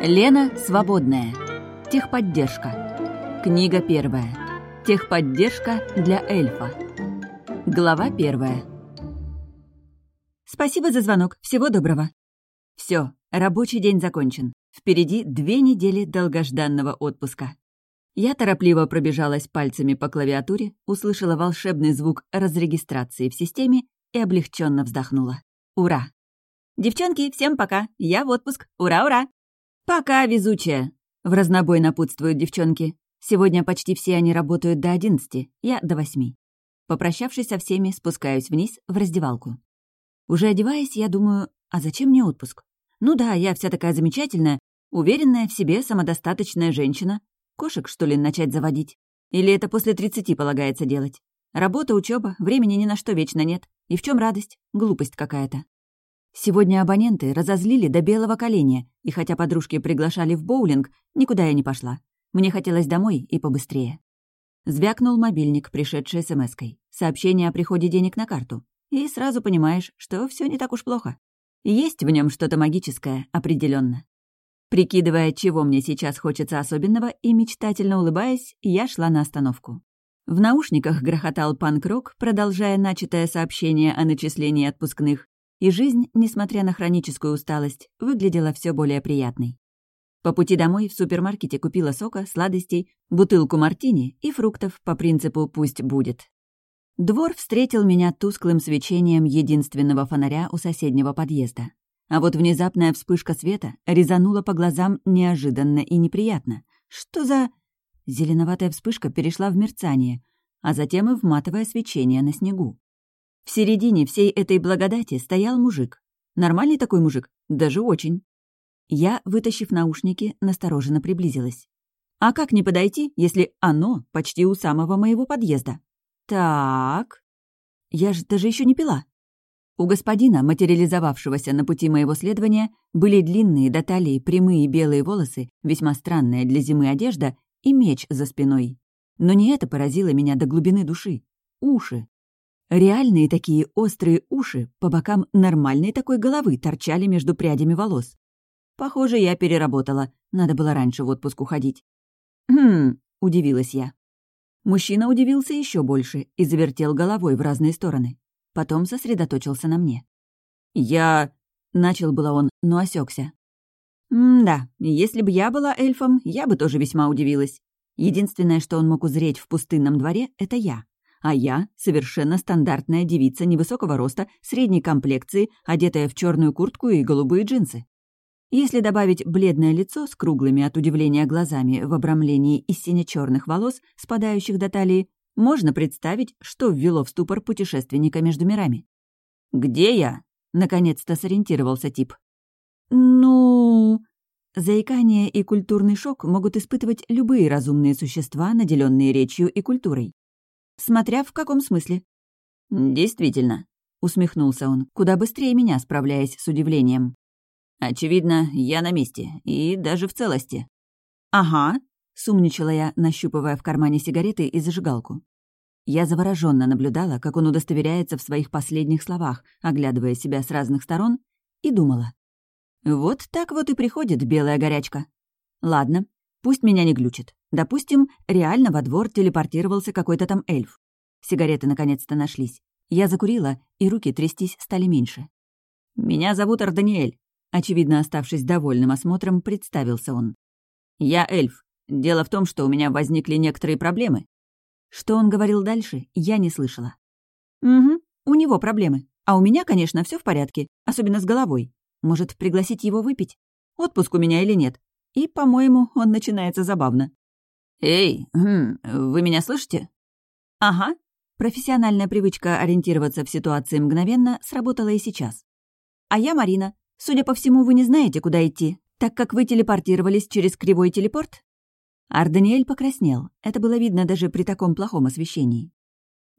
Лена Свободная. Техподдержка. Книга первая. Техподдержка для эльфа. Глава первая. Спасибо за звонок. Всего доброго. Все, рабочий день закончен. Впереди две недели долгожданного отпуска. Я торопливо пробежалась пальцами по клавиатуре, услышала волшебный звук разрегистрации в системе и облегченно вздохнула. Ура! Девчонки, всем пока! Я в отпуск! Ура-ура! «Пока, везучая!» — в разнобой напутствуют девчонки. Сегодня почти все они работают до одиннадцати, я до восьми. Попрощавшись со всеми, спускаюсь вниз в раздевалку. Уже одеваясь, я думаю, а зачем мне отпуск? Ну да, я вся такая замечательная, уверенная в себе, самодостаточная женщина. Кошек, что ли, начать заводить? Или это после тридцати полагается делать? Работа, учеба, времени ни на что вечно нет. И в чем радость? Глупость какая-то. Сегодня абоненты разозлили до белого коленя, и хотя подружки приглашали в боулинг, никуда я не пошла. Мне хотелось домой и побыстрее. Звякнул мобильник, пришедший смс-кой. Сообщение о приходе денег на карту. И сразу понимаешь, что все не так уж плохо. Есть в нем что-то магическое, определенно. Прикидывая, чего мне сейчас хочется особенного, и мечтательно улыбаясь, я шла на остановку. В наушниках грохотал панк-рок, продолжая начатое сообщение о начислении отпускных, и жизнь, несмотря на хроническую усталость, выглядела все более приятной. По пути домой в супермаркете купила сока, сладостей, бутылку мартини и фруктов по принципу «пусть будет». Двор встретил меня тусклым свечением единственного фонаря у соседнего подъезда. А вот внезапная вспышка света резанула по глазам неожиданно и неприятно. Что за... Зеленоватая вспышка перешла в мерцание, а затем и в матовое свечение на снегу. В середине всей этой благодати стоял мужик. Нормальный такой мужик, даже очень. Я, вытащив наушники, настороженно приблизилась. А как не подойти, если оно почти у самого моего подъезда? Так... Я же даже еще не пила. У господина, материализовавшегося на пути моего следования, были длинные до талии прямые белые волосы, весьма странная для зимы одежда и меч за спиной. Но не это поразило меня до глубины души. Уши. Реальные такие острые уши по бокам нормальной такой головы торчали между прядями волос. Похоже, я переработала. Надо было раньше в отпуск уходить. «Хм...» — удивилась я. Мужчина удивился еще больше и завертел головой в разные стороны. Потом сосредоточился на мне. «Я...» — начал было он, но осекся. «М-да, если бы я была эльфом, я бы тоже весьма удивилась. Единственное, что он мог узреть в пустынном дворе, — это я а я — совершенно стандартная девица невысокого роста, средней комплекции, одетая в черную куртку и голубые джинсы. Если добавить бледное лицо с круглыми от удивления глазами в обрамлении из сине-черных волос, спадающих до талии, можно представить, что ввело в ступор путешественника между мирами. «Где я?» — наконец-то сориентировался тип. «Ну...» Заикание и культурный шок могут испытывать любые разумные существа, наделенные речью и культурой. Смотря в каком смысле. «Действительно», — усмехнулся он, куда быстрее меня, справляясь с удивлением. «Очевидно, я на месте, и даже в целости». «Ага», — сумничала я, нащупывая в кармане сигареты и зажигалку. Я завороженно наблюдала, как он удостоверяется в своих последних словах, оглядывая себя с разных сторон, и думала. Вот так вот и приходит белая горячка. Ладно, пусть меня не глючит. Допустим, реально во двор телепортировался какой-то там эльф. Сигареты наконец-то нашлись. Я закурила, и руки трястись стали меньше. «Меня зовут Арданиэль», — очевидно оставшись довольным осмотром, представился он. «Я эльф. Дело в том, что у меня возникли некоторые проблемы». Что он говорил дальше, я не слышала. «Угу, у него проблемы. А у меня, конечно, все в порядке, особенно с головой. Может, пригласить его выпить? Отпуск у меня или нет? И, по-моему, он начинается забавно». «Эй, хм, вы меня слышите?» «Ага». Профессиональная привычка ориентироваться в ситуации мгновенно сработала и сейчас. «А я Марина. Судя по всему, вы не знаете, куда идти, так как вы телепортировались через кривой телепорт?» Арданиэль покраснел. Это было видно даже при таком плохом освещении.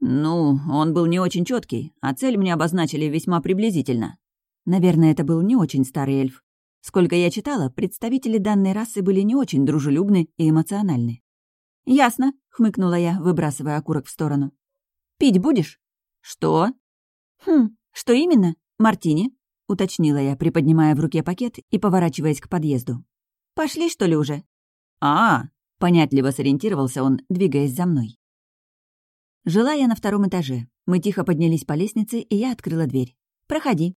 «Ну, он был не очень четкий, а цель мне обозначили весьма приблизительно». Наверное, это был не очень старый эльф. Сколько я читала, представители данной расы были не очень дружелюбны и эмоциональны. «Ясно», — хмыкнула я, выбрасывая окурок в сторону. «Пить будешь?» «Что?» «Хм, что именно? Мартини?» — уточнила я, приподнимая в руке пакет и поворачиваясь к подъезду. Пошли, что ли, уже?» «А, Понятливо сориентировался он, двигаясь за мной. Жила я на втором этаже. Мы тихо поднялись по лестнице, и я открыла дверь. «Проходи».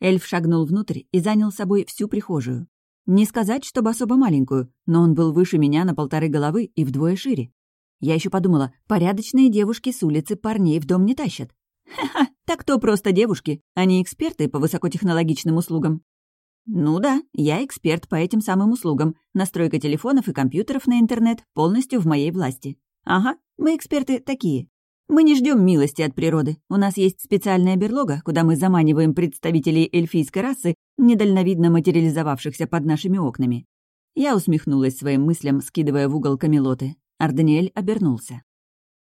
Эльф шагнул внутрь и занял собой всю прихожую. Не сказать, чтобы особо маленькую, но он был выше меня на полторы головы и вдвое шире. Я еще подумала, порядочные девушки с улицы парней в дом не тащат. Ха-ха, так то просто девушки, а не эксперты по высокотехнологичным услугам. Ну да, я эксперт по этим самым услугам. Настройка телефонов и компьютеров на интернет полностью в моей власти. Ага, мы эксперты такие. Мы не ждем милости от природы. У нас есть специальная берлога, куда мы заманиваем представителей эльфийской расы, недальновидно материализовавшихся под нашими окнами. Я усмехнулась своим мыслям, скидывая в угол камелоты. Арданиэль обернулся.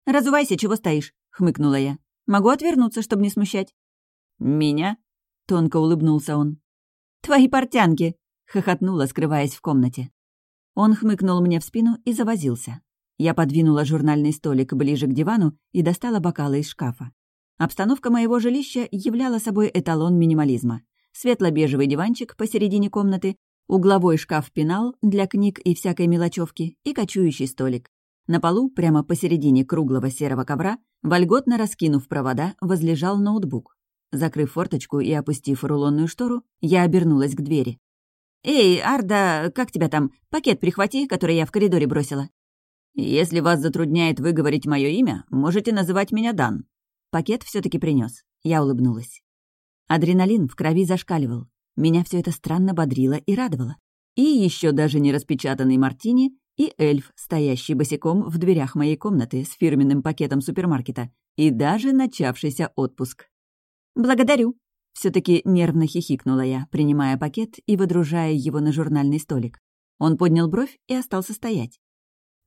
«Разувайся, чего стоишь?» — хмыкнула я. «Могу отвернуться, чтобы не смущать». «Меня?» — тонко улыбнулся он. «Твои портянки!» — хохотнула, скрываясь в комнате. Он хмыкнул мне в спину и завозился. Я подвинула журнальный столик ближе к дивану и достала бокалы из шкафа. Обстановка моего жилища являла собой эталон минимализма. Светло-бежевый диванчик посередине комнаты, угловой шкаф-пенал для книг и всякой мелочевки и кочующий столик. На полу, прямо посередине круглого серого ковра, вольготно раскинув провода, возлежал ноутбук. Закрыв форточку и опустив рулонную штору, я обернулась к двери. «Эй, Арда, как тебя там? Пакет прихвати, который я в коридоре бросила». «Если вас затрудняет выговорить мое имя, можете называть меня Дан». Пакет все таки принес. Я улыбнулась. Адреналин в крови зашкаливал. Меня все это странно бодрило и радовало. И еще даже не распечатанный мартини, и эльф, стоящий босиком в дверях моей комнаты с фирменным пакетом супермаркета, и даже начавшийся отпуск. «Благодарю». все таки нервно хихикнула я, принимая пакет и выдружая его на журнальный столик. Он поднял бровь и остался стоять.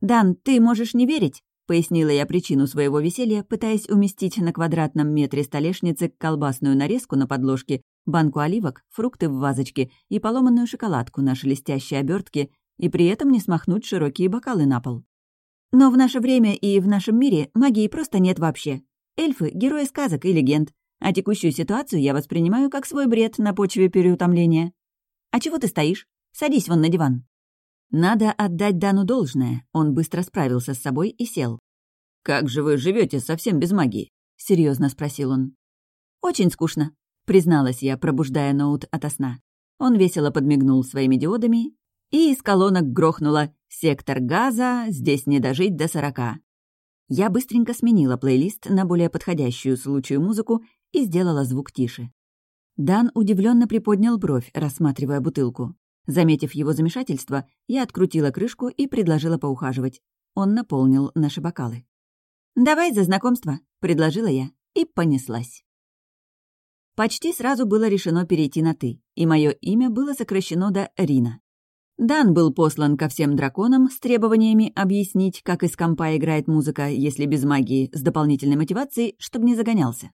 «Дан, ты можешь не верить?» — пояснила я причину своего веселья, пытаясь уместить на квадратном метре столешницы колбасную нарезку на подложке, банку оливок, фрукты в вазочке и поломанную шоколадку на шелестящей обертке, и при этом не смахнуть широкие бокалы на пол. Но в наше время и в нашем мире магии просто нет вообще. Эльфы — герои сказок и легенд, а текущую ситуацию я воспринимаю как свой бред на почве переутомления. А чего ты стоишь? Садись вон на диван». Надо отдать Дану должное. Он быстро справился с собой и сел. «Как же вы живете совсем без магии?» — серьезно спросил он. «Очень скучно», — призналась я, пробуждая ноут ото сна. Он весело подмигнул своими диодами, и из колонок грохнуло «Сектор газа, здесь не дожить до сорока». Я быстренько сменила плейлист на более подходящую случаю музыку и сделала звук тише. Дан удивленно приподнял бровь, рассматривая бутылку. Заметив его замешательство, я открутила крышку и предложила поухаживать. Он наполнил наши бокалы. «Давай за знакомство», — предложила я, и понеслась. Почти сразу было решено перейти на «ты», и мое имя было сокращено до Рина. Дан был послан ко всем драконам с требованиями объяснить, как из компа играет музыка, если без магии, с дополнительной мотивацией, чтобы не загонялся.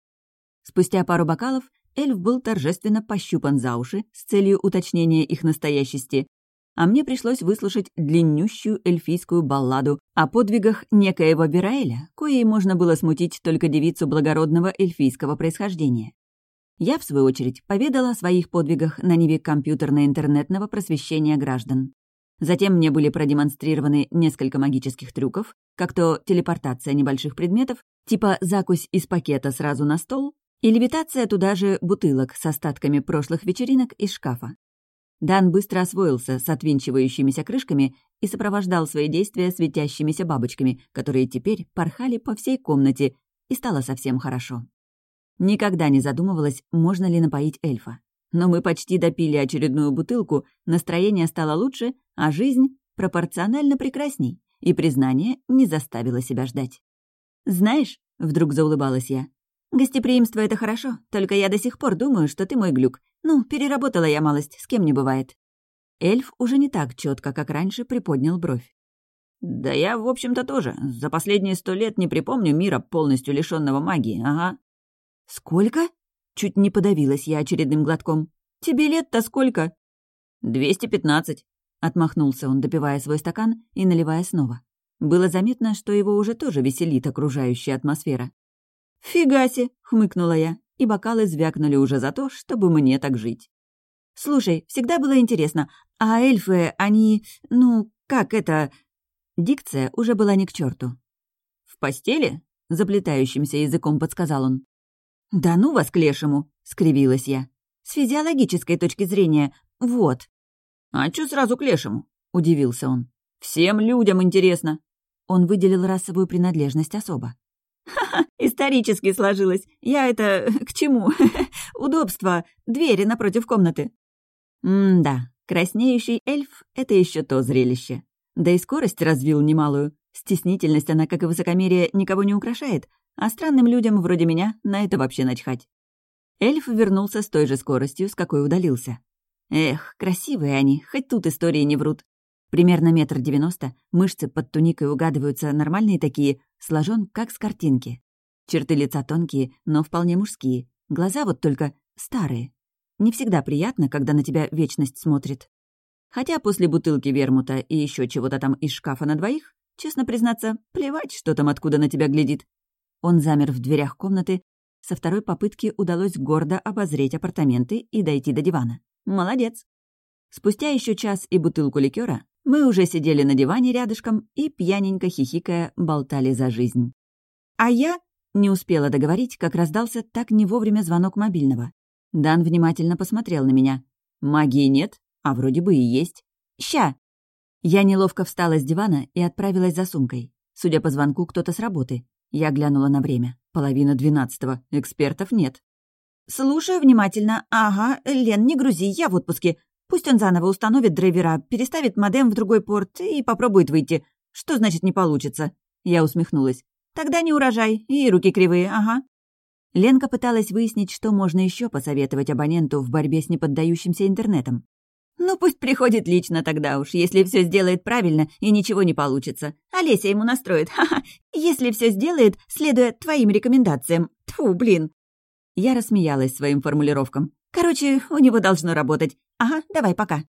Спустя пару бокалов эльф был торжественно пощупан за уши с целью уточнения их настоящести, а мне пришлось выслушать длиннющую эльфийскую балладу о подвигах некоего Вераэля, коей можно было смутить только девицу благородного эльфийского происхождения. Я, в свою очередь, поведала о своих подвигах на ниве компьютерно-интернетного просвещения граждан. Затем мне были продемонстрированы несколько магических трюков, как то телепортация небольших предметов, типа закусь из пакета сразу на стол, и левитация туда же бутылок с остатками прошлых вечеринок из шкафа. Дан быстро освоился с отвинчивающимися крышками и сопровождал свои действия светящимися бабочками, которые теперь порхали по всей комнате, и стало совсем хорошо. Никогда не задумывалась, можно ли напоить эльфа. Но мы почти допили очередную бутылку, настроение стало лучше, а жизнь пропорционально прекрасней, и признание не заставило себя ждать. «Знаешь», — вдруг заулыбалась я, «Гостеприимство — это хорошо, только я до сих пор думаю, что ты мой глюк. Ну, переработала я малость, с кем не бывает». Эльф уже не так четко, как раньше, приподнял бровь. «Да я, в общем-то, тоже. За последние сто лет не припомню мира, полностью лишенного магии, ага». «Сколько?» Чуть не подавилась я очередным глотком. «Тебе лет-то сколько?» «Двести пятнадцать», — отмахнулся он, допивая свой стакан и наливая снова. Было заметно, что его уже тоже веселит окружающая атмосфера. «Фигаси!» — хмыкнула я, и бокалы звякнули уже за то, чтобы мне так жить. Слушай, всегда было интересно, а эльфы, они... ну, как это...» Дикция уже была не к черту. «В постели?» — заплетающимся языком подсказал он. «Да ну вас к лешему!» — скривилась я. «С физиологической точки зрения, вот». «А чё сразу к лешему?» — удивился он. «Всем людям интересно». Он выделил расовую принадлежность особо. «Ха-ха, исторически сложилось. Я это... к чему? Удобство. Двери напротив комнаты». М-да, краснеющий эльф — это еще то зрелище. Да и скорость развил немалую. Стеснительность она, как и высокомерие, никого не украшает, а странным людям, вроде меня, на это вообще начхать. Эльф вернулся с той же скоростью, с какой удалился. Эх, красивые они, хоть тут истории не врут. Примерно метр девяносто, мышцы под туникой угадываются нормальные такие, сложен как с картинки. Черты лица тонкие, но вполне мужские. Глаза вот только старые. Не всегда приятно, когда на тебя вечность смотрит. Хотя после бутылки вермута и еще чего-то там из шкафа на двоих, честно признаться, плевать, что там откуда на тебя глядит. Он замер в дверях комнаты. Со второй попытки удалось гордо обозреть апартаменты и дойти до дивана. Молодец. Спустя еще час и бутылку ликера мы уже сидели на диване рядышком и, пьяненько хихикая, болтали за жизнь. А я не успела договорить, как раздался так не вовремя звонок мобильного. Дан внимательно посмотрел на меня. Магии нет, а вроде бы и есть. «Ща!» Я неловко встала с дивана и отправилась за сумкой. Судя по звонку, кто-то с работы. Я глянула на время. Половина двенадцатого. Экспертов нет. «Слушаю внимательно. Ага, Лен, не грузи, я в отпуске. Пусть он заново установит драйвера, переставит модем в другой порт и попробует выйти. Что значит не получится?» Я усмехнулась. «Тогда не урожай, и руки кривые, ага». Ленка пыталась выяснить, что можно еще посоветовать абоненту в борьбе с неподдающимся интернетом. «Ну, пусть приходит лично тогда уж, если все сделает правильно и ничего не получится. Олеся ему настроит, ха-ха, если все сделает, следуя твоим рекомендациям. Тфу, блин». Я рассмеялась своим формулировкам. «Короче, у него должно работать. Ага, давай, пока».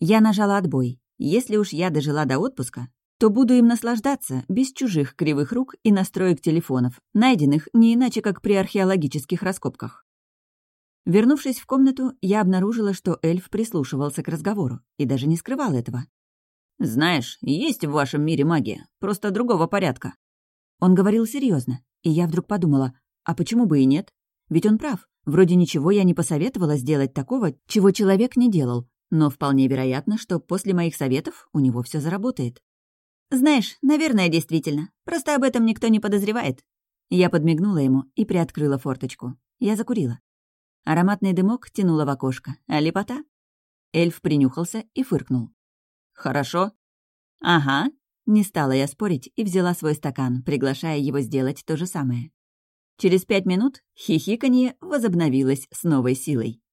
Я нажала отбой. Если уж я дожила до отпуска, то буду им наслаждаться без чужих кривых рук и настроек телефонов, найденных не иначе, как при археологических раскопках. Вернувшись в комнату, я обнаружила, что эльф прислушивался к разговору и даже не скрывал этого. «Знаешь, есть в вашем мире магия, просто другого порядка». Он говорил серьезно, и я вдруг подумала, а почему бы и нет? Ведь он прав, вроде ничего я не посоветовала сделать такого, чего человек не делал, но вполне вероятно, что после моих советов у него все заработает. «Знаешь, наверное, действительно. Просто об этом никто не подозревает». Я подмигнула ему и приоткрыла форточку. Я закурила. Ароматный дымок тянуло в окошко. А лепота? Эльф принюхался и фыркнул. «Хорошо?» «Ага». Не стала я спорить и взяла свой стакан, приглашая его сделать то же самое. Через пять минут хихиканье возобновилось с новой силой.